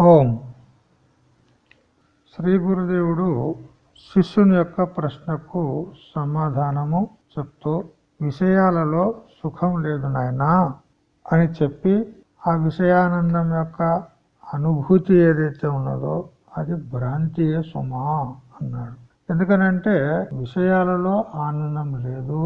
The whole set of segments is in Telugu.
ఓం. శ్రీ గురుదేవుడు శిష్యుని యొక్క ప్రశ్నకు సమాధానము చెప్తూ విషయాలలో సుఖం లేదు నాయనా అని చెప్పి ఆ విషయానందం యొక్క అనుభూతి ఏదైతే ఉన్నదో అది భ్రాంతియే సుమా అన్నాడు. ఎందుకనంటే విషయాలలో ఆనందం లేదు.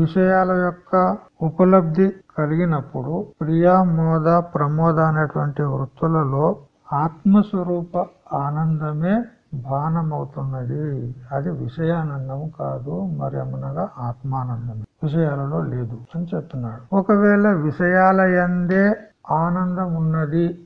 విషయాల యొక్క ఉపలబ్ధి కలిగినప్పుడు ప్రియా మోద ప్రమోద అనేటువంటి వృత్తులలో ఆత్మస్వరూప ఆనందమే బాణమవుతున్నది అది విషయానందం కాదు మరి అమనగా ఆత్మానందం విషయాలలో లేదు అని చెప్తున్నాడు. ఒకవేళ విషయాల ఎందే ఆనందం ఉన్నది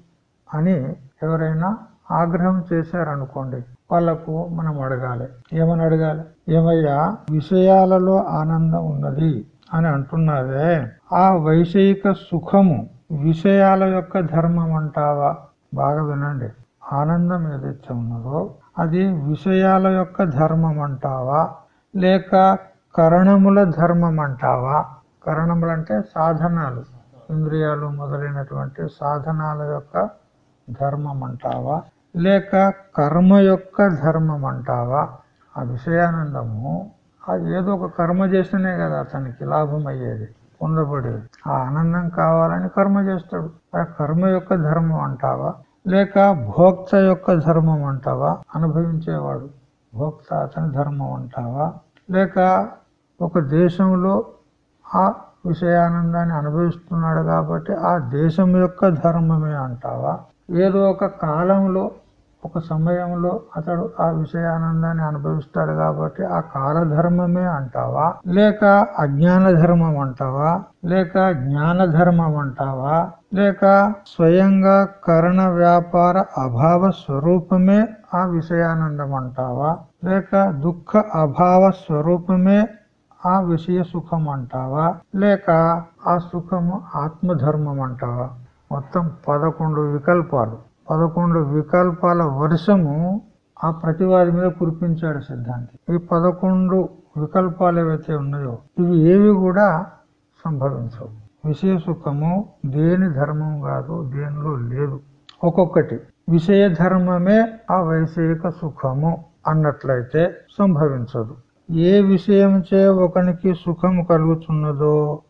అని ఎవరైనా ఆగ్రహం చేశారనుకోండి వాళ్ళకు మనం అడగాలి. ఏమని అడగాలి? ఏమయ్యా విషయాలలో ఆనందం ఉన్నది అని అంటున్నావే. ఆ వైషయిక సుఖము విషయాల యొక్క ధర్మం అంటావా బాగా వినండి. ఆనందం ఏదైతే ఉన్నదో అది విషయాల యొక్క ధర్మం అంటావా లేక కరణముల ధర్మం అంటావా కరణములు అంటే సాధనాలు. ఇంద్రియాలు మొదలైనటువంటి సాధనాల యొక్క ధర్మం అంటావా లేక కర్మ యొక్క ధర్మం అంటావా ఆ విషయానందము అది ఏదో ఒక కర్మ చేస్తేనే కదా అతనికి లాభం అయ్యేది పొందబడేది. ఆ ఆనందం కావాలని కర్మ చేస్తాడు. ఆ కర్మ యొక్క ధర్మం అంటావా? లేక భోక్త యొక్క ధర్మం అంటావా? అనుభవించేవాడు భోక్త అతని ధర్మం అంటావా? లేక ఒక దేశంలో ఆ విషయానందాన్ని అనుభవిస్తున్నాడు కాబట్టి ఆ దేశం యొక్క ధర్మమే అంటావా? ఏదో ఒక కాలంలో ఒక సమయంలో అతడు ఆ విషయానందాన్ని అనుభవిస్తాడు కాబట్టి ఆ కాలధర్మమే అంటావా? లేక అజ్ఞాన ధర్మం అంటావా? లేక జ్ఞాన ధర్మం అంటావా? లేక స్వయంగా కరణ వ్యాపార అభావ స్వరూపమే ఆ విషయానందం అంటావా? లేక దుఃఖ అభావ స్వరూపమే ఆ విషయ సుఖం అంటావా? లేక ఆ సుఖము ఆత్మధర్మం అంటావా? మొత్తం పదకొండు వికల్పాలు. పదకొండు వికల్పాల వర్షము ఆ ప్రతివాది మీద కురిపించాడు సిద్ధాంతి. ఈ పదకొండు వికల్పాలు ఏవైతే ఉన్నాయో ఇవి ఏవి కూడా సంభవించవు. విషయ సుఖము దేని ధర్మం కాదు దేనిలో లేదు. ఒక్కొక్కటి. విషయ ధర్మమే ఆ వైషయిక సుఖము అన్నట్లయితే సంభవించదు. ఏ విషయం చే ఒకనికి సుఖము కలుగుతున్నదో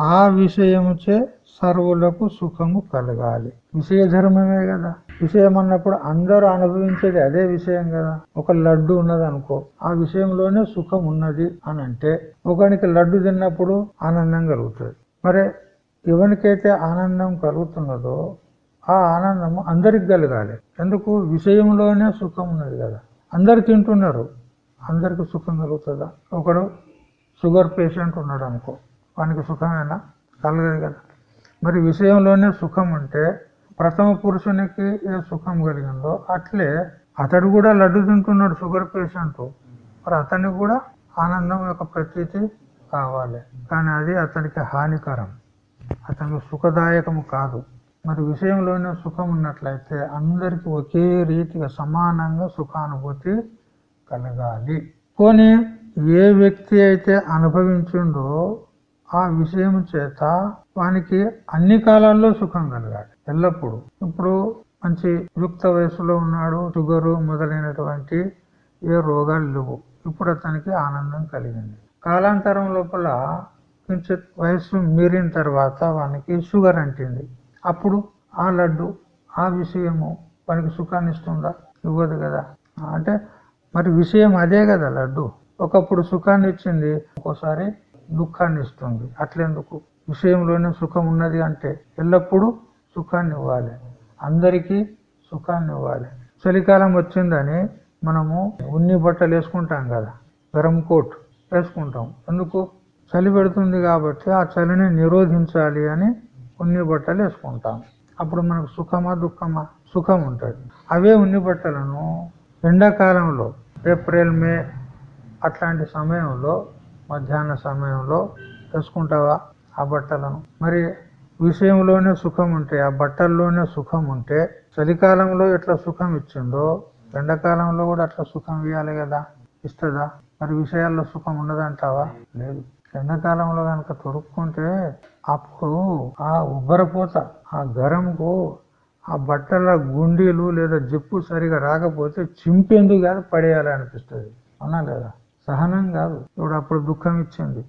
ఆ విషయముచే సర్వులకు సుఖము కలగాలి. విషయ ధర్మమే కదా. విషయం అన్నప్పుడు అందరూ అనుభవించేది అదే విషయం కదా. ఒక లడ్డు ఉన్నది అనుకో ఆ విషయంలోనే సుఖం ఉన్నది అని అంటే ఒకనికి లడ్డు తిన్నప్పుడు ఆనందం కలుగుతుంది. మరి ఎవరికైతే ఆనందం కలుగుతున్నదో ఆ ఆనందము అందరికి కలగాలి. ఎందుకు? విషయంలోనే సుఖం ఉన్నది కదా. అందరు తింటున్నారు అందరికి సుఖం కలుగుతుందా? ఒకడు షుగర్ పేషెంట్ ఉన్నాడు అనుకో వానికి సుఖమేనా? కలగదు కదా. మరి విషయంలోనే సుఖం ఉంటే ప్రథమ పురుషునికి ఏ సుఖం కలిగిందో అట్లే అతడు కూడా లడ్డు తింటున్నాడు షుగర్ పేషెంట్. మరి అతనికి కూడా ఆనందం యొక్క ప్రతీతి కావాలి. కానీ అది అతనికి హానికరం. అతనికి సుఖదాయకము కాదు. మరి విషయంలోనే సుఖం ఉన్నట్లయితే అందరికీ ఒకే రీతిగా సమానంగా సుఖానుభూతి కలగాలి. పోనీ ఏ వ్యక్తి అయితే అనుభవించిండో ఆ విషయం చేత వానికి అన్ని కాలాల్లో సుఖం కలగాలి. ఎల్లప్పుడూ. ఇప్పుడు మంచి యుక్త వయసులో ఉన్నాడు షుగరు మొదలైనటువంటి ఏ రోగాలు లేవు. ఇప్పుడు అతనికి ఆనందం కలిగింది. కాలాంతరం లోపల కొంచెం వయస్సు మీరిన తర్వాత వానికి షుగర్ అంటింది. అప్పుడు ఆ లడ్డు ఆ విషయము వానికి సుఖాన్ని ఇస్తుందా? ఇవ్వదు కదా. అంటే మరి విషయం అదే కదా లడ్డు. ఒకప్పుడు సుఖాన్ని ఇచ్చింది. ఒక్కోసారి దుఃఖాన్ని ఇస్తుంది. అట్లెందుకు? విషయంలోనే సుఖం ఉన్నది అంటే ఎల్లప్పుడూ సుఖాన్ని ఇవ్వాలి. అందరికీ సుఖాన్ని ఇవ్వాలి. చలికాలం వచ్చిందని మనము ఉన్ని బట్టలు వేసుకుంటాం కదా గరం కోట్ వేసుకుంటాం. ఎందుకు? చలి పెడుతుంది కాబట్టి ఆ చలిని నిరోధించాలి అని ఉన్ని బట్టలు వేసుకుంటాం. అప్పుడు మనకు సుఖమా దుఃఖమా? సుఖం ఉంటుంది. అవే ఉన్ని బట్టలను ఎండాకాలంలో ఏప్రిల్ మే అట్లాంటి సమయంలో మధ్యాహ్న సమయంలో వేసుకుంటావా ఆ బట్టలను? మరి విషయంలోనే సుఖం ఉంటే ఆ బట్టల్లోనే సుఖం ఉంటే చలికాలంలో ఎట్లా సుఖం ఇచ్చిందో ఎండాకాలంలో కూడా అట్లా సుఖం ఇవ్వాలి కదా ఇస్తుందా? మరి విషయాల్లో సుఖం ఉండదంటావా? లేదు. ఎండాకాలంలో కనుక తొడుక్కుంటే అప్పుడు ఆ ఉబ్బరపోత ఆ గరంకు ఆ బట్టల గుండీలు లేదా జిప్పు సరిగా రాకపోతే చింపేందుకు కాదు పడేయాలనిపిస్తుంది. అవునా లేదా? సహనం కాదు. ఇప్పుడు అప్పుడు దుఃఖం ఇచ్చింది.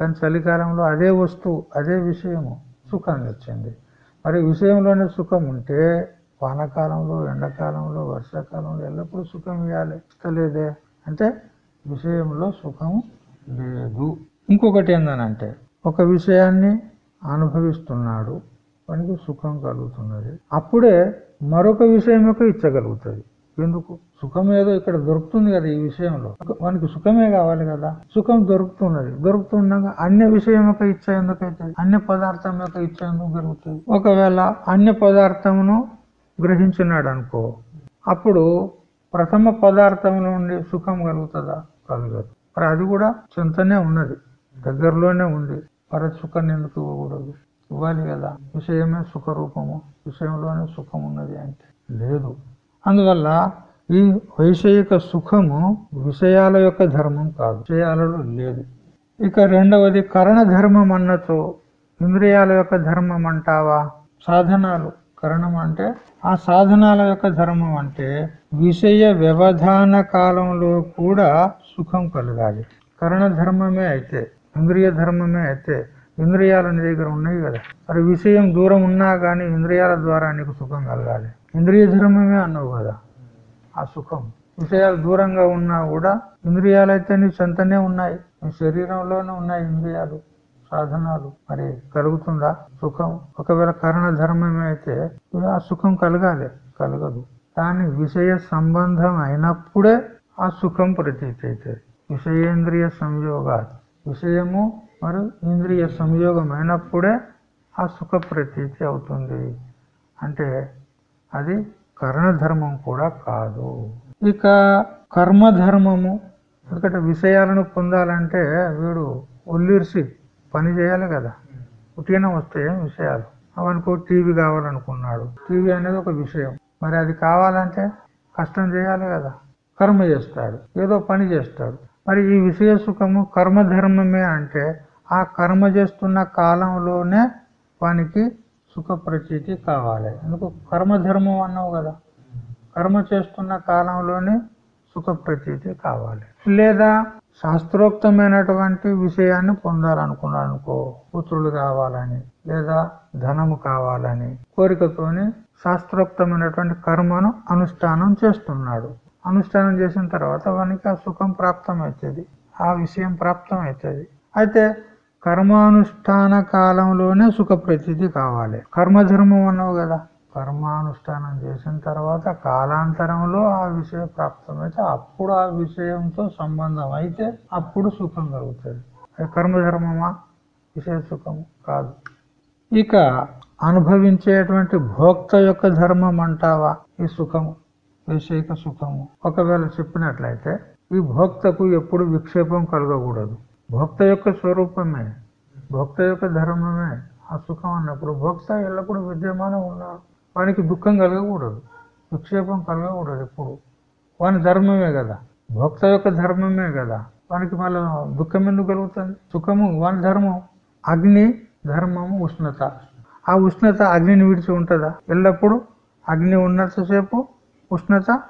కానీ చలికాలంలో అదే వస్తువు అదే విషయము సుఖాన్ని ఇచ్చింది. మరి విషయంలోనే సుఖం ఉంటే వానకాలంలో ఎండాకాలంలో వర్షాకాలంలో ఎల్లప్పుడూ సుఖం ఇవ్వాలి ఇస్తలేదే. అంటే విషయంలో సుఖం లేదు. ఇంకొకటి ఏందనంటే ఒక విషయాన్ని అనుభవిస్తున్నాడు వానికి సుఖం కలుగుతున్నది. అప్పుడే మరొక విషయం యొక్క ఇచ్చగలుగుతుంది. ఎందుకు? సుఖం ఏదో ఇక్కడ దొరుకుతుంది కదా ఈ విషయంలో. మనకి సుఖమే కావాలి కదా. సుఖం దొరుకుతున్నది. దొరుకుతుండగా అన్య విషయం యొక్క ఇచ్చ ఎందుకైతుంది అన్య పదార్థం యొక్క ఇచ్చ ఎందుకు జరుగుతుంది? ఒకవేళ అన్య పదార్థమును గ్రహించినాడు అనుకో అప్పుడు ప్రథమ పదార్థంలో ఉండి సుఖం కలుగుతుందా? కలగదు. మరి అది కూడా చింతనే ఉన్నది. దగ్గరలోనే ఉంది. మరి సుఖాన్ని ఎందుకు ఇవ్వకూడదు? ఇవ్వాలి కదా. విషయమే సుఖ రూపము విషయంలోనే సుఖం ఉన్నది అంటే లేదు. అందువల్ల ఈ వైషయిక సుఖము విషయాల యొక్క ధర్మం కాదు విషయాలలో లేదు. ఇక రెండవది కరణ ధర్మం అన్నతో ఇంద్రియాల యొక్క ధర్మం అంటావా? సాధనాలు. కరణం అంటే ఆ సాధనాల యొక్క ధర్మం అంటే విషయ వ్యవధాన కాలంలో కూడా సుఖం కలగాలి. కరణ ధర్మమే అయితే ఇంద్రియ ధర్మమే అయితే ఇంద్రియాలని నీ దగ్గర ఉన్నాయి కదా. మరి విషయం దూరం ఉన్నా కానీ ఇంద్రియాల ద్వారా నీకు సుఖం కలగాలి. ఇంద్రియ ధర్మమే అన్నావు కదా. ఆ సుఖం. విషయాలు దూరంగా ఉన్నా కూడా ఇంద్రియాలు అయితే నీ చెంతనే ఉన్నాయి. నీ శరీరంలోనే ఉన్నాయి ఇంద్రియాలు సాధనాలు. మరి కలుగుతుందా సుఖం? ఒకవేళ కరణ ధర్మమే అయితే ఆ సుఖం కలగాలి. కలగదు. కానీ విషయ సంబంధం అయినప్పుడే ఆ సుఖం ప్రతీతి అవుతుంది. విషయేంద్రియ సంయోగాలు. విషయము మరి ఇంద్రియ సంయోగం అయినప్పుడే ఆ సుఖ ప్రతీతి అవుతుంది. అంటే అది కర్ణధర్మం కూడా కాదు. ఇక కర్మధర్మము ఎందుకంటే విషయాలను పొందాలంటే వీడు ఒల్లిర్సి పని చేయాలి కదా. ఉట్టిన వస్తే విషయాలు. అవనుకో టీవీ కావాలనుకున్నాడు. టీవీ అనేది ఒక విషయం. మరి అది కావాలంటే కష్టం చేయాలి కదా. కర్మ చేస్తాడు ఏదో పని చేస్తాడు. మరి ఈ విషయ సుఖము కర్మధర్మమే అంటే ఆ కర్మ చేస్తున్న కాలంలోనే వానికి సుఖ ప్రతీతి కావాలి. ఎందుకు? కర్మధర్మం అన్నావు కదా. కర్మ చేస్తున్న కాలంలోనే సుఖ ప్రతీతి కావాలి. లేదా శాస్త్రోక్తమైనటువంటి విషయాన్ని పొందాలనుకున్నాడు అనుకో పుత్రులు కావాలని లేదా ధనము కావాలని కోరికతోని శాస్త్రోక్తమైనటువంటి కర్మను అనుష్ఠానం చేస్తున్నాడు. అనుష్ఠానం చేసిన తర్వాత వానికి ఆ సుఖం ప్రాప్తమవుతుంది. ఆ విషయం ప్రాప్తమవుతుంది. అయితే కర్మానుష్ఠాన కాలంలోనే సుఖ ప్రతీతి కావాలి. కర్మధర్మం అన్నావు కదా. కర్మానుష్ఠానం చేసిన తర్వాత కాలాంతరంలో ఆ విషయం ప్రాప్తమైతే అప్పుడు ఆ విషయంతో సంబంధం అయితే అప్పుడు సుఖం కలుగుతుంది. అది కర్మధర్మమా? విషయ సుఖం కాదు. ఇక అనుభవించేటువంటి భోక్త యొక్క ధర్మం అంటావా? ఈ సుఖము వైషయిక సుఖము. ఒకవేళ చెప్పినట్లయితే ఈ భోక్తకు ఎప్పుడు విక్షేపం కలగకూడదు. భోక్త యొక్క స్వరూపమే భోక్త యొక్క ధర్మమే. ఆ సుఖం అన్నప్పుడు భోక్త ఎల్లప్పుడూ విద్యమానం ఉన్నాడు వానికి దుఃఖం కలగకూడదు విక్షేపం కలగకూడదు ఎప్పుడు. వాని ధర్మమే కదా. భోక్త యొక్క ధర్మమే కదా. వానికి మళ్ళీ దుఃఖం ఎందుకు కలుగుతుంది? సుఖము వాని ధర్మం. అగ్ని ధర్మము ఉష్ణత. ఆ ఉష్ణత అగ్నిని విడిచి ఉంటుందా? ఎల్లప్పుడూ అగ్ని ఉన్నంతసేపు ఉష్ణత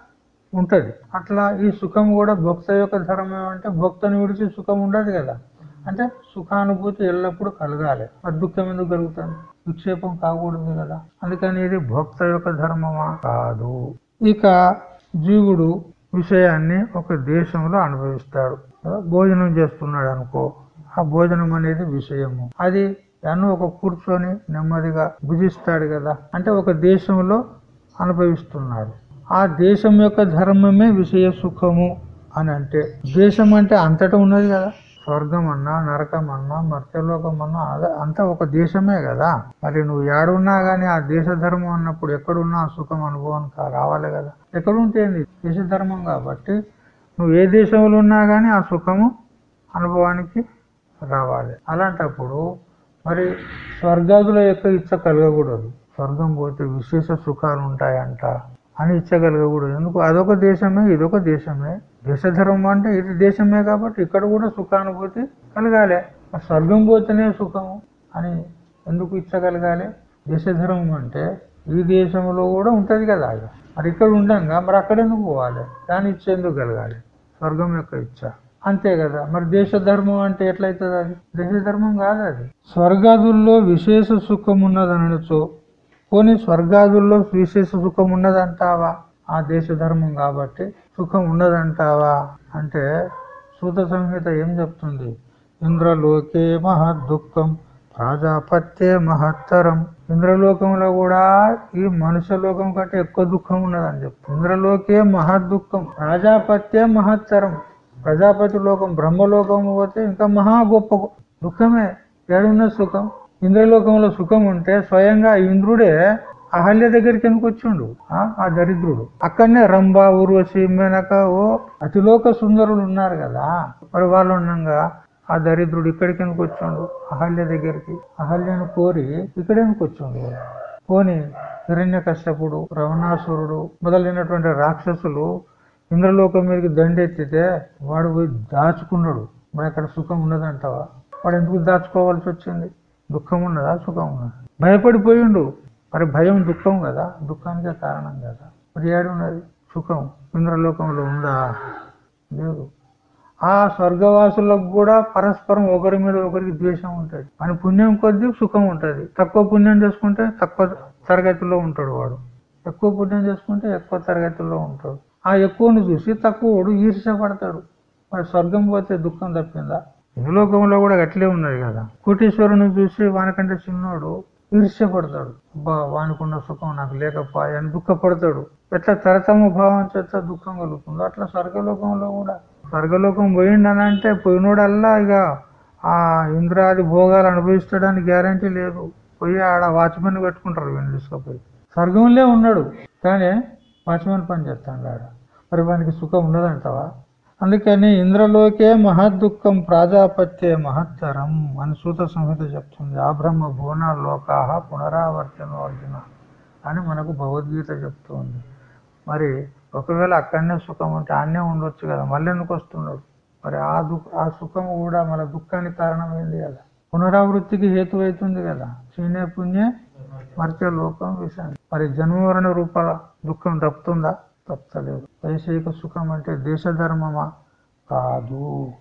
ఉంటుంది. అట్లా ఈ సుఖం కూడా భక్త యొక్క ధర్మం అంటే భక్తను విడిచి సుఖం ఉండదు కదా. అంటే సుఖానుభూతి ఎల్లప్పుడూ కలగాలి. మరి దుఃఖం ఎందుకు కలుగుతుంది? విక్షేపం కాకూడదు కదా. అందుకని ఇది భక్త యొక్క ధర్మమా కాదు. ఇక జీవుడు విషయాన్ని ఒక దేశంలో అనుభవిస్తాడు. భోజనం చేస్తున్నాడు అనుకో. ఆ భోజనం అనేది విషయము. అది ఎన్నో ఒక కూర్చొని నెమ్మదిగా భుజిస్తాడు కదా. అంటే ఒక దేశంలో అనుభవిస్తున్నాడు. ఆ దేశం యొక్క ధర్మమే విషయ సుఖము అని అంటే దేశం అంటే అంతటా ఉన్నది కదా. స్వర్గం అన్నా నరకం అన్నా మత్స్యలోకం అన్నా అంతా ఒక దేశమే కదా. మరి నువ్వు ఏడున్నా గానీ ఆ దేశ ధర్మం అన్నప్పుడు ఎక్కడున్నా ఆ సుఖం అనుభవం రావాలి కదా. ఎక్కడుంటే దేశ ధర్మం కాబట్టి నువ్వు ఏ దేశంలో ఉన్నా గానీ ఆ సుఖము అనుభవానికి రావాలి. అలాంటప్పుడు మరి స్వర్గాదుల యొక్క ఇచ్చ కలగకూడదు. స్వర్గం పోతే విశేష సుఖాలు ఉంటాయంట అని ఇచ్చగలగకూడదు. ఎందుకు? అదొక దేశమే ఇదొక దేశమే. దేశధర్మం అంటే ఇది దేశమే కాబట్టి ఇక్కడ కూడా సుఖానుభూతి కలగాలి. స్వర్గం పోతేనే సుఖము అని ఎందుకు ఇచ్చగలగాలి? దేశధర్మం అంటే ఈ దేశంలో కూడా ఉంటుంది కదా అది. మరి ఇక్కడ ఉండంగా మరి అక్కడ ఎందుకు పోవాలి? దాని ఇచ్చేందుకు కలగాలి? స్వర్గం యొక్క ఇచ్చ. అంతే కదా. మరి దేశ ధర్మం అంటే ఎట్లయితుంది అది? దేశ ధర్మం కాదు అది. స్వర్గాదుల్లో విశేష సుఖం ఉన్నదనచో పోనీ స్వర్గాదుల్లో విశేష సుఖం ఉన్నదంటావా? ఆ దేశ ధర్మం కాబట్టి సుఖం ఉన్నదంటావా? అంటే సూత సంహిత ఏం చెప్తుంది? ఇంద్రలోకే మహద్ దుఃఖం ప్రజాపత్యే మహత్తరం. ఇంద్రలోకంలో కూడా ఈ మనుష్య లోకం కంటే ఎక్కువ దుఃఖం ఉన్నదని చెప్తుంది. ఇంద్రలోకే మహద్ దుఃఖం ప్రజాపత్యే మహత్తరం. ప్రజాపతి లోకం బ్రహ్మలోకం పోతే ఇంకా మహా గొప్ప దుఃఖమే. ఏడున్న సుఖం. ఇంద్రలోకంలో సుఖం ఉంటే స్వయంగా ఇంద్రుడే అహల్య దగ్గరికి ఎందుకు వచ్చిండు? ఆ ఆ దరిద్రుడు. అక్కడనే రంభ ఊర్వశి మేనక ఓ అతిలోక సుందరులు ఉన్నారు కదా. మరి వాళ్ళు ఉండగా ఆ దరిద్రుడు ఇక్కడికి ఎందుకు వచ్చిండు? అహల్య దగ్గరికి. అహల్యను కోరి ఇక్కడ ఎందుకు వచ్చిండు? పోని హిరణ్య కష్టపుడు రవణాసురుడు మొదలైనటువంటి రాక్షసులు ఇంద్రలోకం మీదకి దండెత్తితే వాడు పోయి దాచుకున్నాడు. మరి అక్కడ సుఖం ఉన్నదంటావా? వాడు ఎందుకు దాచుకోవాల్సి వచ్చింది? దుఃఖం ఉన్నదా సుఖం ఉన్నదా భయపడిపోయిండు. మరి భయం దుఃఖం కదా దుఃఖానికే కారణం కదా. మరి ఏడున్నది సుఖం ఇంద్రలోకంలో ఉందా? లేదు. ఆ స్వర్గవాసులకు కూడా పరస్పరం ఒకరి మీద ఒకరికి ద్వేషం ఉంటుంది. మన పుణ్యం కొద్దీ సుఖం ఉంటుంది. తక్కువ పుణ్యం చేసుకుంటే తక్కువ తరగతిలో ఉంటాడు వాడు. ఎక్కువ పుణ్యం చేసుకుంటే ఎక్కువ తరగతిలో ఉంటాడు. ఆ ఎక్కువను చూసి తక్కువడు ఈర్ష పడతాడు. మరి స్వర్గం పోతే దుఃఖం తప్పిందా? భూలోకంలో కూడా అట్లే ఉన్నాడు కదా. కోటీశ్వరుని చూసి వానికంటే చిన్నోడు ఈర్ష్యపడతాడు. పడతాడు వానికున్న సుఖం నాకు లేకపోయా అని దుఃఖపడతాడు. ఎట్లా తరతమ భావం చేత దుఃఖం కలుగుతుందో. అట్లా స్వర్గలోకంలో కూడా. స్వర్గలోకం పోయిండని అంటే పోయినోడల్లా ఇక ఆ ఇంద్రాది భోగాలు అనుభవిస్తాడని గ్యారంటీ లేదు. పోయి ఆడ వాచ్మెన్ పెట్టుకుంటారు వీళ్ళు తీసుకుపోయి. స్వర్గంలో ఉన్నాడు. కానీ వాచ్మెన్ పని చేస్తాడు ఆడ మరి వానికి సుఖం ఉండదంటావా అందుకని ఇంద్రలోకే మహద్దుఃఖం ప్రాజాపత్యే మహత్తరం అని సూత సంహిత చెప్తుంది. ఆ బ్రహ్మ భువన లోకాహ పునరావర్తన అర్జున అని మనకు భగవద్గీత చెప్తుంది. మరి ఒకవేళ అక్కడనే సుఖం ఉంటే ఆనే ఉండొచ్చు కదా? మళ్ళీ ఎందుకు వస్తున్నాడు? మరి ఆ దుఃఖ ఆ సుఖం కూడా మన దుఃఖానికి కారణమైంది కదా. పునరావృత్తికి హేతు అవుతుంది కదా? చీనే పుణ్యే మర్త్య లోకం విషయం మరి జన్మవరణ రూపాల దుఃఖం తప్పుతుందా? తప్పలేదు. వైషయిక సుఖం అంటే దేశ ధర్మమా? కాదు.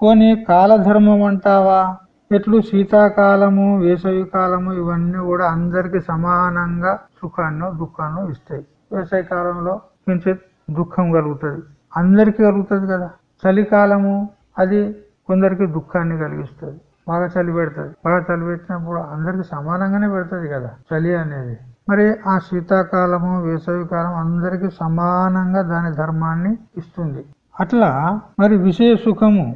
కొని కాలధర్మం అంటావా? ఎట్లు శీతాకాలము వేసవి కాలము ఇవన్నీ కూడా అందరికి సమానంగా సుఖాన్ని దుఃఖాన్ని ఇస్తాయి. వేసవి కాలంలో కించిత్ దుఃఖం కలుగుతుంది. అందరికీ కలుగుతుంది కదా. చలికాలము అది కొందరికి దుఃఖాన్ని కలిగిస్తుంది. బాగా చలి పెడుతుంది. బాగా చలి పెట్టినప్పుడు అందరికి సమానంగానే పెడుతుంది కదా చలి అనేది. మరి ఆ శీతాకాలము వేసవికాలం అందరికీ సమానంగా దాని ధర్మాన్ని ఇస్తుంది. అట్లా మరి విషయ సుఖము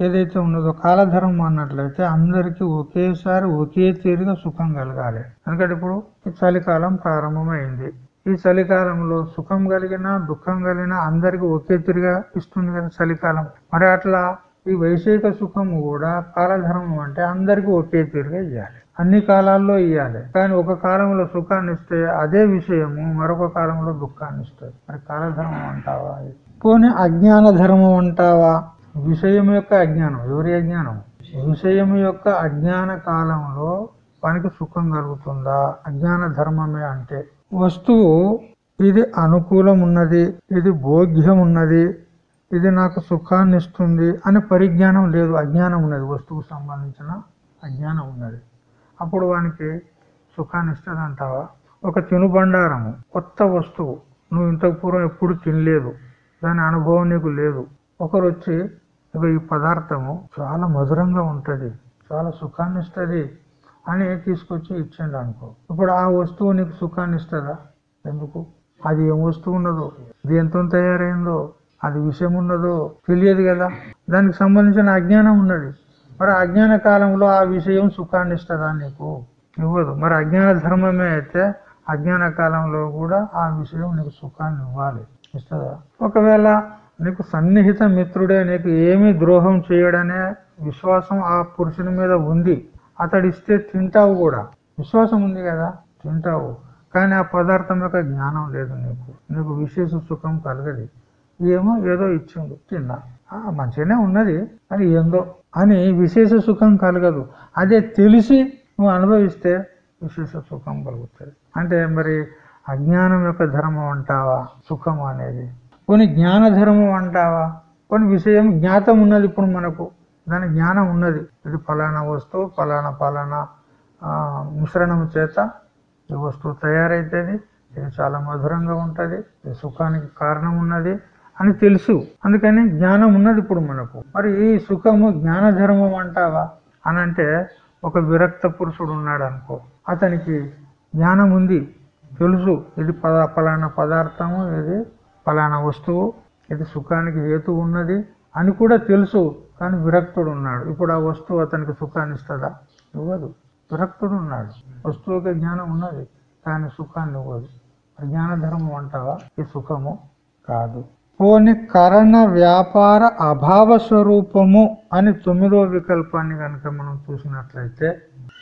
ఏదైతే ఉన్నదో కాలధర్మం అన్నట్లయితే అందరికీ ఒకేసారి ఒకే తీరుగా సుఖం కలగాలి. ఎందుకంటే ఇప్పుడు చలికాలం ప్రారంభమైంది. ఈ చలికాలంలో సుఖం కలిగిన దుఃఖం కలిగిన అందరికీ ఒకే తీరుగా ఇస్తుంది కదా చలికాలం. మరి అట్లా ఈ వైషయిక సుఖము కూడా కాలధర్మం అంటే అందరికీ ఒకే తీరుగా ఇవ్వాలి అన్ని కాలాల్లో ఇవ్వాలి కానీ ఒక కాలంలో సుఖాన్ని ఇస్తే అదే విషయము మరొక కాలంలో దుఃఖాన్ని ఇస్తుంది. మరి కాలధర్మం అంటావా? పోనీ అజ్ఞాన ధర్మం అంటావా? విషయం యొక్క అజ్ఞానం. ఎవరి అజ్ఞానం? విషయం యొక్క అజ్ఞాన కాలంలో వానికి సుఖం కలుగుతుందా? అజ్ఞాన ధర్మమే అంటే. వస్తువు ఇది అనుకూలం ఉన్నది ఇది భోగ్యం ఉన్నది ఇది నాకు సుఖాన్ని ఇస్తుంది అనే పరిజ్ఞానం లేదు. అజ్ఞానం ఉన్నది. వస్తువుకు సంబంధించిన అజ్ఞానం ఉన్నది. అప్పుడు వానికి సుఖాన్ని ఇస్తుంది అంటావా ఒక తినుబండారము కొత్త వస్తువు. నువ్వు ఇంతకు పూర్వం ఎప్పుడు తినలేదు. దాని అనుభవం నీకు లేదు. ఒకరు వచ్చి ఇక ఈ పదార్థము చాలా మధురంగా ఉంటుంది చాలా సుఖాన్ని ఇస్తుంది అని తీసుకొచ్చి ఇచ్చిండు అనుకో ఇప్పుడు ఆ వస్తువు నీకు సుఖాన్ని ఇస్తుందా ఎందుకు? అది ఏం వస్తువు ఉన్నదో? దేంతో తయారైందో? అది విషయం ఉన్నదో తెలియదు కదా? దానికి సంబంధించిన అజ్ఞానం ఉన్నది. మరి అజ్ఞాన కాలంలో ఆ విషయం సుఖాన్ని ఇస్తుందా నీకు? ఇవ్వదు. మరి అజ్ఞాన ధర్మమే అయితే అజ్ఞాన కాలంలో కూడా ఆ విషయం నీకు సుఖాన్ని ఇవ్వాలి. ఇస్తుందా ఒకవేళ నీకు సన్నిహిత మిత్రుడే నీకు ఏమీ ద్రోహం చేయడనే విశ్వాసం ఆ పురుషుని మీద ఉంది. అతడు ఇస్తే తింటావు కూడా. విశ్వాసం ఉంది కదా? తింటావు. కానీ ఆ పదార్థం యొక్క జ్ఞానం లేదు నీకు. నీకు విశేష సుఖం కలగదు. ఏమో ఏదో ఇచ్చిండు తిన్నా. మంచిగానే ఉన్నది అది ఏందో అని విశేష సుఖం కలగదు. అదే తెలిసి నువ్వు అనుభవిస్తే విశేష సుఖం కలుగుతుంది. అంటే మరి అజ్ఞానం యొక్క ధర్మం అంటావా? సుఖం అనేది. కొన్ని జ్ఞాన ధర్మం అంటావా? కొన్ని విషయం జ్ఞాతం ఉన్నది ఇప్పుడు మనకు. దాని జ్ఞానం ఉన్నది. ఇది ఫలానా వస్తువు ఫలానా ఫలానా మిశ్రణం చేత ఈ వస్తువు తయారైతుంది ఇది చాలా మధురంగా ఉంటుంది. ఇది సుఖానికి కారణం ఉన్నది. అని తెలుసు. అందుకని జ్ఞానం ఉన్నది ఇప్పుడు మనకు. మరి ఈ సుఖము జ్ఞాన ధర్మం అంటావా? అని అంటే ఒక విరక్త పురుషుడు ఉన్నాడు అనుకో అతనికి జ్ఞానం ఉంది. తెలుసు ఇది పద ఫలానా పదార్థము ఇది ఫలానా వస్తువు ఇది సుఖానికి హేతు ఉన్నది అని కూడా తెలుసు. కానీ విరక్తుడు ఉన్నాడు. ఇప్పుడు ఆ వస్తువు అతనికి సుఖాన్ని ఇస్తుందా? ఇవ్వదు. విరక్తుడు ఉన్నాడు. వస్తువుకి జ్ఞానం ఉన్నది. కానీ సుఖాన్ని ఇవ్వదు. జ్ఞాన ధర్మం అంటావా? ఈ సుఖము కాదు. పోని కరణ వ్యాపార అభావ స్వరూపము అని తొమ్మిదో వికల్పాన్ని కనుక మనం చూసినట్లయితే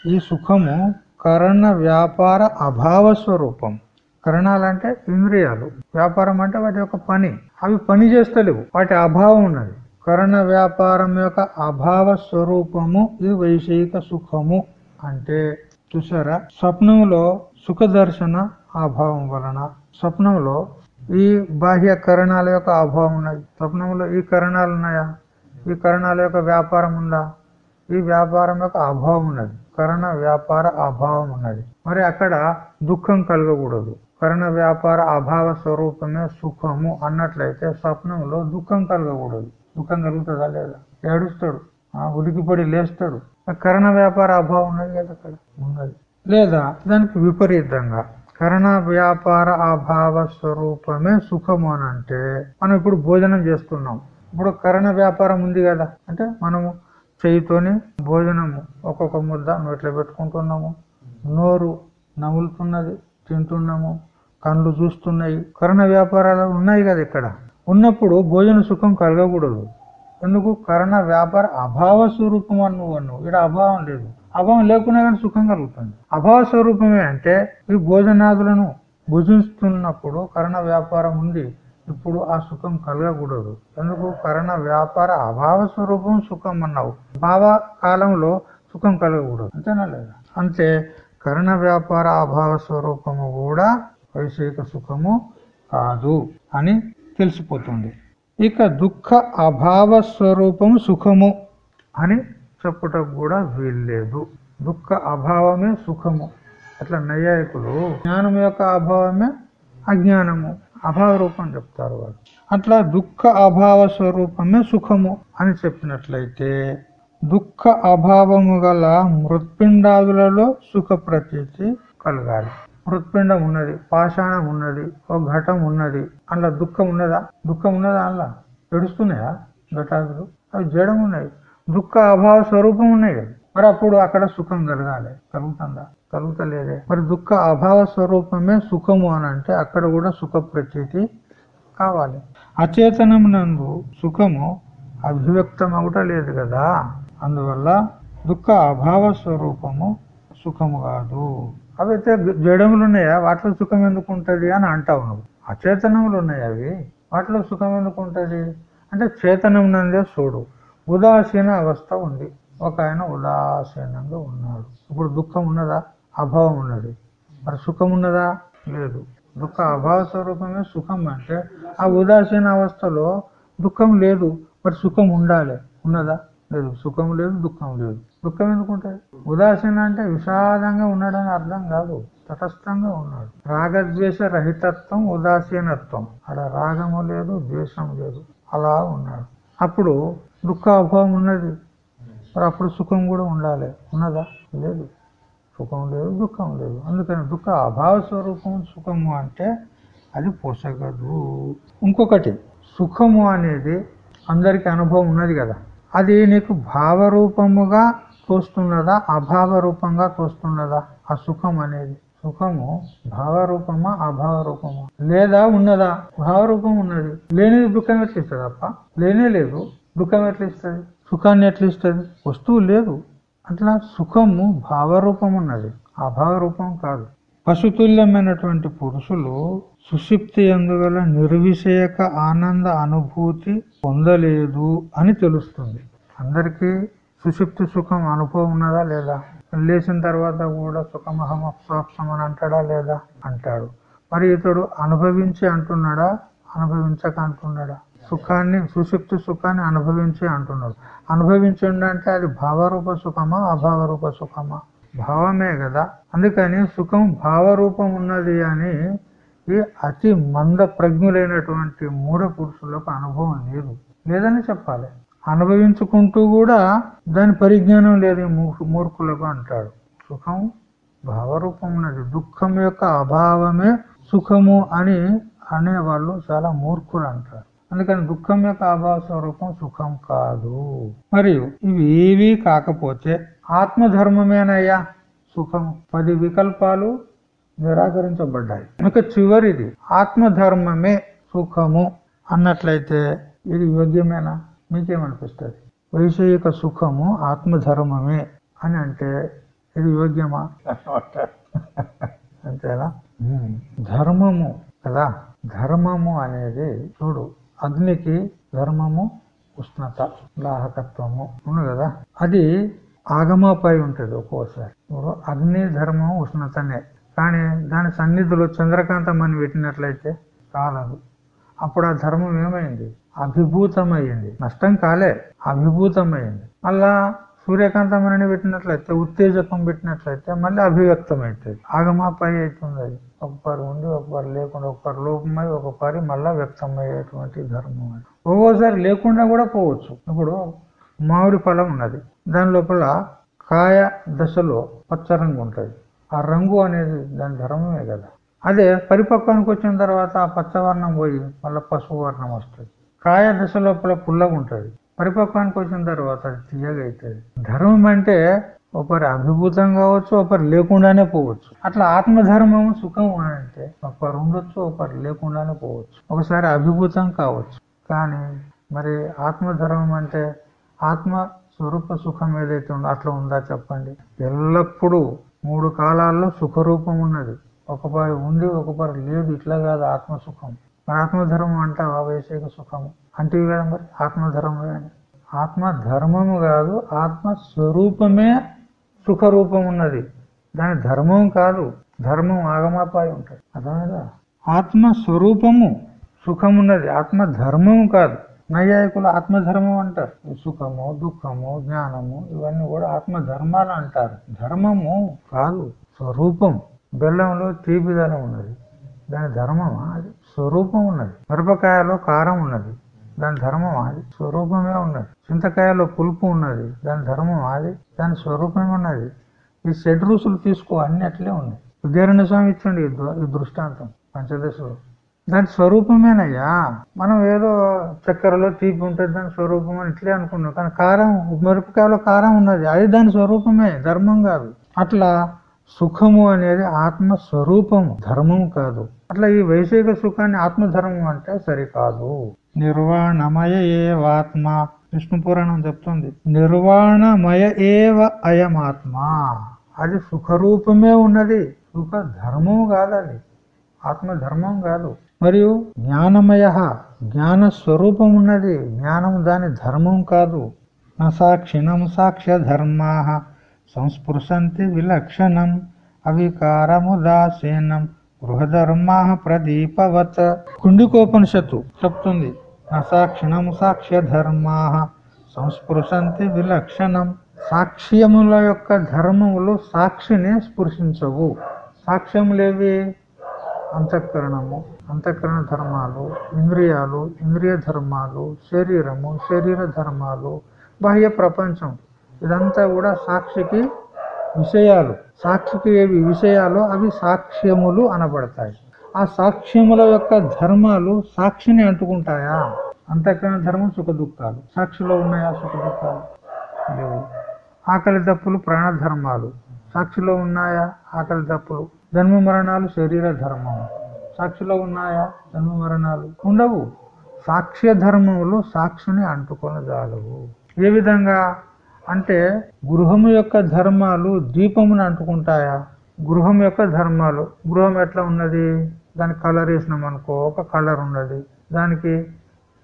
ఈ సుఖము కరణ వ్యాపార అభావ స్వరూపం. కరణాలంటే ఇంద్రియాలు. వ్యాపారం అంటే వాటి యొక్క పని. అవి పని చేస్తలేవు. వాటి అభావం ఉన్నది. కరణ వ్యాపారం యొక్క అభావ స్వరూపము ఈ వైషయిక సుఖము అంటే చూసారా? స్వప్నంలో సుఖ దర్శన అభావం వలన స్వప్నంలో ఈ బాహ్య కరణాల యొక్క అభావం ఉన్నది. స్వప్నంలో ఈ కరణాలు ఉన్నాయా? ఈ కరణాల యొక్క వ్యాపారం ఉందా? ఈ వ్యాపారం యొక్క అభావం ఉన్నది. కరణ వ్యాపార అభావం ఉన్నది. మరి అక్కడ దుఃఖం కలగకూడదు. కరణ వ్యాపార అభావ స్వరూపమే సుఖము అన్నట్లయితే స్వప్నంలో దుఃఖం కలగకూడదు. దుఃఖం కలుగుతుందా లేదా? ఏడుస్తాడు. ఆ ఉలికిపడి లేస్తాడు. ఆ కరణ వ్యాపార అభావం ఉన్నది కదా అక్కడ? ఉన్నది. లేదా దానికి విపరీతంగా కరణ వ్యాపార అభావ స్వరూపమే సుఖము అని అంటే మనం ఇప్పుడు భోజనం చేస్తున్నాం. ఇప్పుడు కరణ వ్యాపారం ఉంది కదా. అంటే మనము చేయితోని భోజనము. ఒక్కొక్క ముద్ద నోట్లో పెట్టుకుంటున్నాము. నోరు నములుతున్నది తింటున్నాము. కళ్ళు చూస్తున్నాయి. కరణ వ్యాపారాలు ఉన్నాయి కదా ఇక్కడ. ఉన్నప్పుడు భోజన సుఖం కలగకూడదు. ఎందుకు? కరణ వ్యాపార అభావ స్వరూపం అని నువ్వు ఇక్కడ అభావం లేదు. అభావం లేకున్నా కానీ సుఖం కలుగుతుంది. అభావ స్వరూపమే అంటే ఈ భోజనాదులను భుజిస్తున్నప్పుడు కరణ వ్యాపారం ఉంది ఇప్పుడు ఆ సుఖం కలగకూడదు. ఎందుకు? కరణ వ్యాపార అభావ స్వరూపం సుఖం అన్నావు. భావ కాలంలో సుఖం కలగకూడదు. అంతేనా లేదా? అంతే. కరణ వ్యాపార అభావ స్వరూపము కూడా వైషయిక సుఖము కాదు అని తెలిసిపోతుంది. ఇక దుఃఖ అభావ స్వరూపం సుఖము అని చెప్పుటకు కూడా వీల్లేదు. దుఃఖ అభావమే సుఖము. అట్లా నైయాయికులు జ్ఞానం యొక్క అభావమే అజ్ఞానము. అభావ రూపం చెప్తారు వాళ్ళు. అట్లా దుఃఖ అభావ స్వరూపమే సుఖము అని చెప్పినట్లయితే దుఃఖ అభావము గల మృత్పిండాదులలో సుఖ ప్రతీతి కలగాలి. మృత్పిండం ఉన్నది పాషాణం ఉన్నది ఒక ఘటం ఉన్నది. అందులో దుఃఖం ఉన్నదా? దుఃఖం ఉన్నదా అందులో? ఏడుస్తున్నాయా ఘటాదులు? అవి జడం ఉన్నాయి దుఃఖ అభావ స్వరూపం ఉన్నాయి మరి అప్పుడు అక్కడ సుఖం కలగాలి కలుగుతుందా? కలుగుతలేదే. మరి దుఃఖ అభావ స్వరూపమే సుఖము అని అంటే అక్కడ కూడా సుఖ ప్రతీతి కావాలి. అచేతనం నందు సుఖము అభివ్యక్తం అవుట లేదు కదా. అందువల్ల దుఃఖ అభావ స్వరూపము సుఖము కాదు. అవైతే జడములు ఉన్నాయా వాటిలో సుఖం ఎందుకు ఉంటుంది అని అంటావు నువ్వు. అచేతనములు ఉన్నాయి అవి. వాటిలో సుఖం ఎందుకు ఉంటుంది? అంటే చేతనం నందే చూడు ఉదాసీన అవస్థ ఉంది. ఒక ఆయన ఉదాసీనంగా ఉన్నాడు. ఇప్పుడు దుఃఖం ఉన్నదా? అభావం ఉన్నది. మరి సుఖం ఉన్నదా? లేదు. దుఃఖ అభావ స్వరూపమే సుఖం అంటే ఆ ఉదాసీన అవస్థలో దుఃఖం లేదు మరి సుఖం ఉండాలి. ఉన్నదా? లేదు. సుఖం లేదు దుఃఖం లేదు. దుఃఖం ఎందుకుంటుంది ఉదాసీన అంటే విషాదంగా ఉన్నాడని అర్థం కాదు. తటస్థంగా ఉన్నాడు. రాగద్వేష రహితత్వం ఉదాసీనత్వం. అక్కడ రాగము లేదు ద్వేషం లేదు. అలా ఉన్నాడు. అప్పుడు దుఃఖ అభావం ఉన్నది. మరి అప్పుడు సుఖం కూడా ఉండాలి. ఉన్నదా? లేదు. సుఖం లేదు దుఃఖం లేదు. అందుకని దుఃఖ అభావ స్వరూపం సుఖము అంటే అది పోసగదు ఇంకొకటి సుఖము అనేది అందరికీ అనుభవం ఉన్నది కదా. అది నీకు భావరూపముగా తోస్తున్నదా? అభావ రూపంగా తోస్తున్నదా? ఆ సుఖం అనేది. సుఖము భావరూపమా అభావరూపమా? లేదా ఉన్నదా? భావరూపం ఉన్నది. లేనిది దుఃఖం ఎట్లిస్తుంది అప్ప? లేనే లేదు. దుఃఖం ఎట్లిస్తుంది సుఖాన్ని ఎట్లా ఇస్తుంది? వస్తువు లేదు. అట్లా సుఖము భావరూపం ఉన్నది. అభావ రూపం కాదు. పశుతుల్యమైనటువంటి పురుషులు సుషిప్తి ఎందుగల నిర్విషయక ఆనంద అనుభూతి పొందలేదు అని తెలుస్తుంది. అందరికీ సుషిప్తి సుఖం అనుభవం ఉన్నదా లేదా? లేచిన తర్వాత కూడా సుఖమహం అప్సాప్సం అని అంటాడా లేదా? అంటాడు. మరి ఇతడు అనుభవించి అంటున్నాడా? అనుభవించక అంటున్నాడా? సుఖాన్ని సుశక్తి సుఖాన్ని అనుభవించి అంటున్నాడు. అనుభవించండి అంటే అది భావరూప సుఖమా అభావరూప సుఖమా? భావమే కదా. అందుకని సుఖం భావరూపం ఉన్నది అని ఈ అతి మంద ప్రజ్ఞులైనటువంటి మూఢ పురుషులకు అనుభవం లేదు. లేదని చెప్పాలి. అనుభవించుకుంటూ కూడా దాని పరిజ్ఞానం లేదు. మూర్ఖులకు అంటాడు. సుఖం భావరూపమున్నది. దుఃఖం యొక్క అభావమే సుఖము అని అనేవాళ్ళు చాలా మూర్ఖులు అంటారు. అందుకని దుఃఖం యొక్క అభావ స్వరూపం సుఖం కాదు. మరియు ఇవి కాకపోతే ఆత్మధర్మమేనయ్యా. సుఖం పది వికల్పాలు నిరాకరించబడ్డాయి. ఇక చివరిది ఆత్మధర్మమే సుఖము అన్నట్లయితే ఇది యోగ్యమేనా? మీకేమనిపిస్తుంది? వైషయిక సుఖము ఆత్మధర్మమే అని అంటే ఇది యోగ్యమా? అంతేనా. ధర్మము కదా? ధర్మము అనేది చూడు అగ్నికి ధర్మము ఉష్ణత లాహకత్వము ఉంది కదా? అది ఆగమపై ఉంటుంది ఒక్కోసారి. అగ్ని ధర్మం ఉష్ణతనే. కానీ దాని సన్నిధిలో చంద్రకాంతం అని పెట్టినట్లయితే కాలదు. అప్పుడు ఆ ధర్మం ఏమైంది? అభిభూతమైంది నష్టం కాలే అభిభూతమైంది మళ్ళా సూర్యకాంతం పెట్టినట్లయితే ఉత్తేజకం పెట్టినట్లయితే మళ్ళీ అభివ్యక్తం అవుతుంది ఆగమాపై అవుతుంది. అది ఒకపారి ఉండి ఒకపారి లేకుండా ఒకపారి లోపమై ఒకపారి మళ్ళా వ్యక్తమయ్యేటువంటి ధర్మం అది. ఒక్కోసారి లేకుండా కూడా పోవచ్చు. ఇప్పుడు మామిడి ఫలం ఉన్నది. దాని లోపల కాయ దశలో పచ్చ రంగు ఉంటుంది. ఆ రంగు అనేది దాని ధర్మమే కదా. అదే పరిపక్వానికి వచ్చిన తర్వాత ఆ పచ్చవర్ణం పోయి మళ్ళీ పసుపు వర్ణం వస్తుంది. కాయ దశ లోపల పుల్లగా ఉంటుంది. పరిపక్వానికి వచ్చిన తర్వాత అది తీయగా అవుతుంది ధర్మం అంటే ఒకరి అభిభూతం కావచ్చు ఒకరు లేకుండానే పోవచ్చు. అట్లా ఆత్మధర్మం సుఖం అంటే ఒకరు ఉండొచ్చు ఒకరు లేకుండానే పోవచ్చు. ఒకసారి అభిభూతం కావచ్చు. కానీ మరి ఆత్మధర్మం అంటే ఆత్మ స్వరూప సుఖం ఏదైతే ఉందో అట్లా ఉందా చెప్పండి? ఎల్లప్పుడూ మూడు కాలాల్లో సుఖరూపం ఉన్నది. ఒకపారి ఉంది ఒకపారి లేదు ఇట్లా కాదు ఆత్మ సుఖం ఆత్మధర్మం అంటే వైషయిక సుఖము. అంటే కదా మరి ఆత్మధర్మమే అని. ఆత్మ ధర్మము కాదు ఆత్మ స్వరూపమే సుఖరూపం ఉన్నది దాని ధర్మం కాదు ధర్మం ఆగమాపాయి ఉంటుంది. అర్థమేదా ఆత్మ స్వరూపము సుఖం ఉన్నది ఆత్మ కాదు. నైయాయికులు ఆత్మధర్మం అంటారు. సుఖము దుఃఖము జ్ఞానము ఇవన్నీ కూడా ఆత్మ ధర్మాలు అంటారు. ధర్మము కాదు స్వరూపం. బెల్లంలో తీపిదనం ఉన్నది. దాని ధర్మమా అది? స్వరూపం ఉన్నది మిరపకాయలో కారం ఉన్నది దాని ధర్మం అది స్వరూపమే ఉన్నది. చింతకాయలో పులుపు ఉన్నది దాని ధర్మం అది దాని స్వరూపమే ఉన్నది. ఈ షెడ్ రుసులు తీసుకో అన్ని అట్లే ఉన్నాయి. విద్యారణ్య స్వామి ఇచ్చండి ఈ దృష్టాంతం పంచదశలో. దాని స్వరూపమేనయ్యా. మనం ఏదో చక్కెరలో తీపి ఉంటుంది దాని స్వరూపం అని ఇట్లే అనుకున్నాం. కానీ కారం మిరపకాయలో కారం ఉన్నది అది దాని స్వరూపమే ధర్మం కాదు. అట్లా సుఖము అనేది ఆత్మస్వరూపము ధర్మము ధర్మం కాదు. అట్లా ఈ వైషయిక సుఖాన్ని ఆత్మధర్మం అంటే సరికాదు. నిర్వాణమయ ఏవాత్మ విష్ణు పురాణం చెప్తుంది. నిర్వాణమయ ఏవ అయమాత్మ అది సుఖరూపమే ఉన్నది. సుఖ ధర్మం కాదు అది ఆత్మ ధర్మం కాదు. మరియు జ్ఞానమయ జ్ఞాన స్వరూపం ఉన్నది. జ్ఞానం దాని ధర్మం కాదు. నా సాక్షిణం సాక్ష్య ధర్మా సంస్పృశంతి విలక్షణం అవికారముదాసీనం గృహధర్మా ప్రదీపవత్. కుండికోపనిషత్తు చెప్తుంది నా సాక్ష్య ధర్మా సంస్పృశంతి విలక్షణం. సాక్ష్యముల యొక్క ధర్మములు సాక్షిని స్పృశించవు. సాక్ష్యములేవి? అంతఃకరణము అంతఃకరణ ధర్మాలు ఇంద్రియాలు ఇంద్రియ ధర్మాలు శరీరము శరీర ధర్మాలు బాహ్య ప్రపంచం. ఇదంతా కూడా సాక్షికి విషయాలు. సాక్షికి ఏవి విషయాలు అవి సాక్ష్యములు అనబడతాయి. ఆ సాక్ష్యముల యొక్క ధర్మాలు సాక్షిని అంటుకుంటాయా? అంతకన్నా ధర్మం సుఖ దుఃఖాలు. సాక్షిలో ఉన్నాయా సుఖ దుఃఖాలు? లేవు. ఆకలి దప్పులు ప్రాణ ధర్మాలు సాక్షిలో ఉన్నాయా? ఆకలి దప్పులు జన్మ మరణాలు శరీర ధర్మం. సాక్షిలో ఉన్నాయా? జన్మ మరణాలు. ఉండవు. సాక్ష్య ధర్మములు సాక్షిని అంటుకొనజాలవు. ఏ విధంగా? అంటే గృహము యొక్క ధర్మాలు దీపమును అంటుకుంటాయా? గృహం యొక్క ధర్మాలు. గృహం ఎట్లా ఉన్నది? దానికి కలర్ వేసినాం అనుకో ఒక కలర్ ఉన్నది. దానికి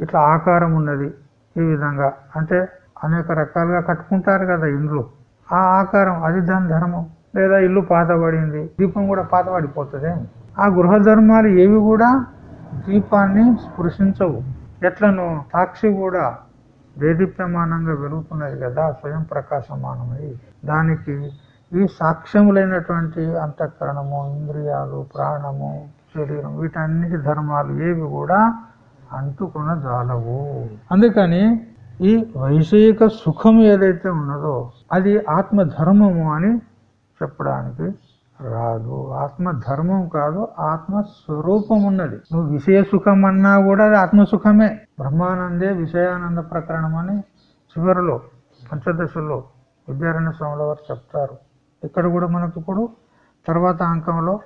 ఇట్లా ఆకారం ఉన్నది ఈ విధంగా. అంటే అనేక రకాలుగా కట్టుకుంటారు కదా ఇండ్లు. ఆ ఆకారం అది దాని ధర్మం. లేదా ఇల్లు పాతబడింది దీపం కూడా పాతబడిపోతుంది. ఆ గృహ ధర్మాలు ఏవి కూడా దీపాన్ని స్పృశించవు. ఎట్లను సాక్షి కూడా వేది ప్రమాణంగా వెలుగుతున్నది కదా స్వయం ప్రకాశమానమై. దానికి ఈ సాక్ష్యములైనటువంటి అంతఃకరణము ఇంద్రియాలు ప్రాణము శరీరం వీటన్నిటి ధర్మాలు ఏవి కూడా అంటుకున్న జాలవు అందుకని ఈ వైషయిక సుఖం ఏదైతే ఉన్నదో అది ఆత్మధర్మము అని చెప్పడానికి రాదు. ఆత్మ ధర్మం కాదు ఆత్మ స్వరూపం ఉన్నది నువ్వు విషయ సుఖం అన్నా కూడా అది ఆత్మసుఖమే బ్రహ్మానందే విషయానంద ప్రకరణం అని చివరిలో పంచదశలో విద్యారణ్య స్వాముల వారు చెప్తారు. ఇక్కడ కూడా మనకు ఇప్పుడు తర్వాత అంకంలో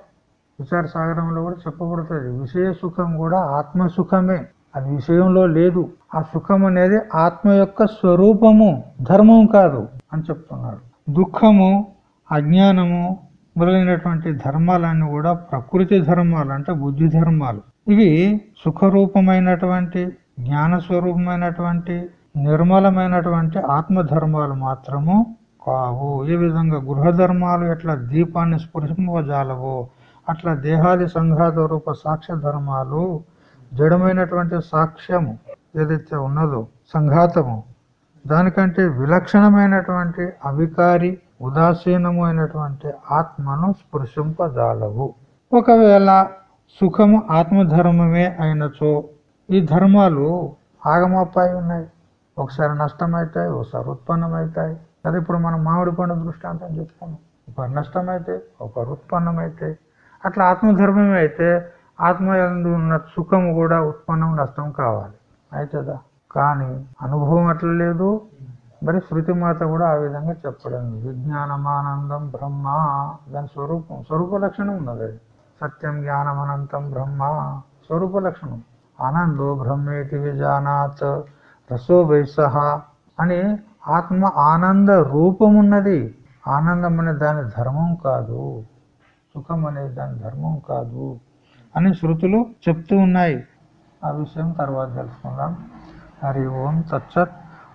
విచార సాగరంలో కూడా చెప్పబడుతుంది. విషయ సుఖం కూడా ఆత్మ సుఖమే. అది విషయంలో లేదు. ఆ సుఖం అనేది ఆత్మ యొక్క స్వరూపము ధర్మం కాదు అని చెప్తున్నారు. దుఃఖము అజ్ఞానము మొదలైనటువంటి ధర్మాలన్నీ కూడా ప్రకృతి ధర్మాలు అంటే బుద్ధి ధర్మాలు. ఇవి సుఖరూపమైనటువంటి జ్ఞాన స్వరూపమైనటువంటి నిర్మలమైనటువంటి ఆత్మ ధర్మాలు మాత్రము కావు. ఈ విధంగా గృహ ధర్మాలు ఎట్లా దీపాన్ని స్పృశింపజాలవో అట్లా దేహాది సంఘాత రూప సాక్ష్య ధర్మాలు జడమైనటువంటి సాక్ష్యము ఏదైతే ఉన్నదో సంఘాతము దానికంటే విలక్షణమైనటువంటి అవికారి ఉదాసీనము అయినటువంటి ఆత్మను స్పృశింపజాలవు. ఒకవేళ సుఖము ఆత్మధర్మమే అయినచో ఈ ధర్మాలు ఆగమపాయి ఉన్నాయి. ఒకసారి నష్టమవుతాయి ఒకసారి ఉత్పన్నమవుతాయి అదే ఇప్పుడు మనం మామిడి పండు దృష్టాంతం చెప్పుకున్నాం. ఒక నష్టమైతే ఒక ఉత్పన్నమైతే. అట్లా ఆత్మధర్మమే అయితే ఆత్మ ఎందు ఉన్న సుఖము కూడా ఉత్పన్నం నష్టం కావాలి. అవుతుందా కానీ అనుభవం అట్లా లేదు మరి శృతిమాత కూడా ఆ విధంగా చెప్పడం విజ్ఞానమానందం బ్రహ్మ. దాని స్వరూపం స్వరూప లక్షణం ఉన్నది. సత్యం జ్ఞానం అనంతం బ్రహ్మ. స్వరూప లక్షణం. ఆనందో బ్రహ్మేతి విజానాత్ రసో వైసహ అని ఆత్మ ఆనంద రూపమున్నది ఆనందం అనే దాని ధర్మం కాదు. సుఖం అనేది దాని ధర్మం కాదు అని శృతులు చెప్తూ ఉన్నాయి. ఆ విషయం తర్వాత తెలుసుకుందాం. హరి ఓం తచ్చత్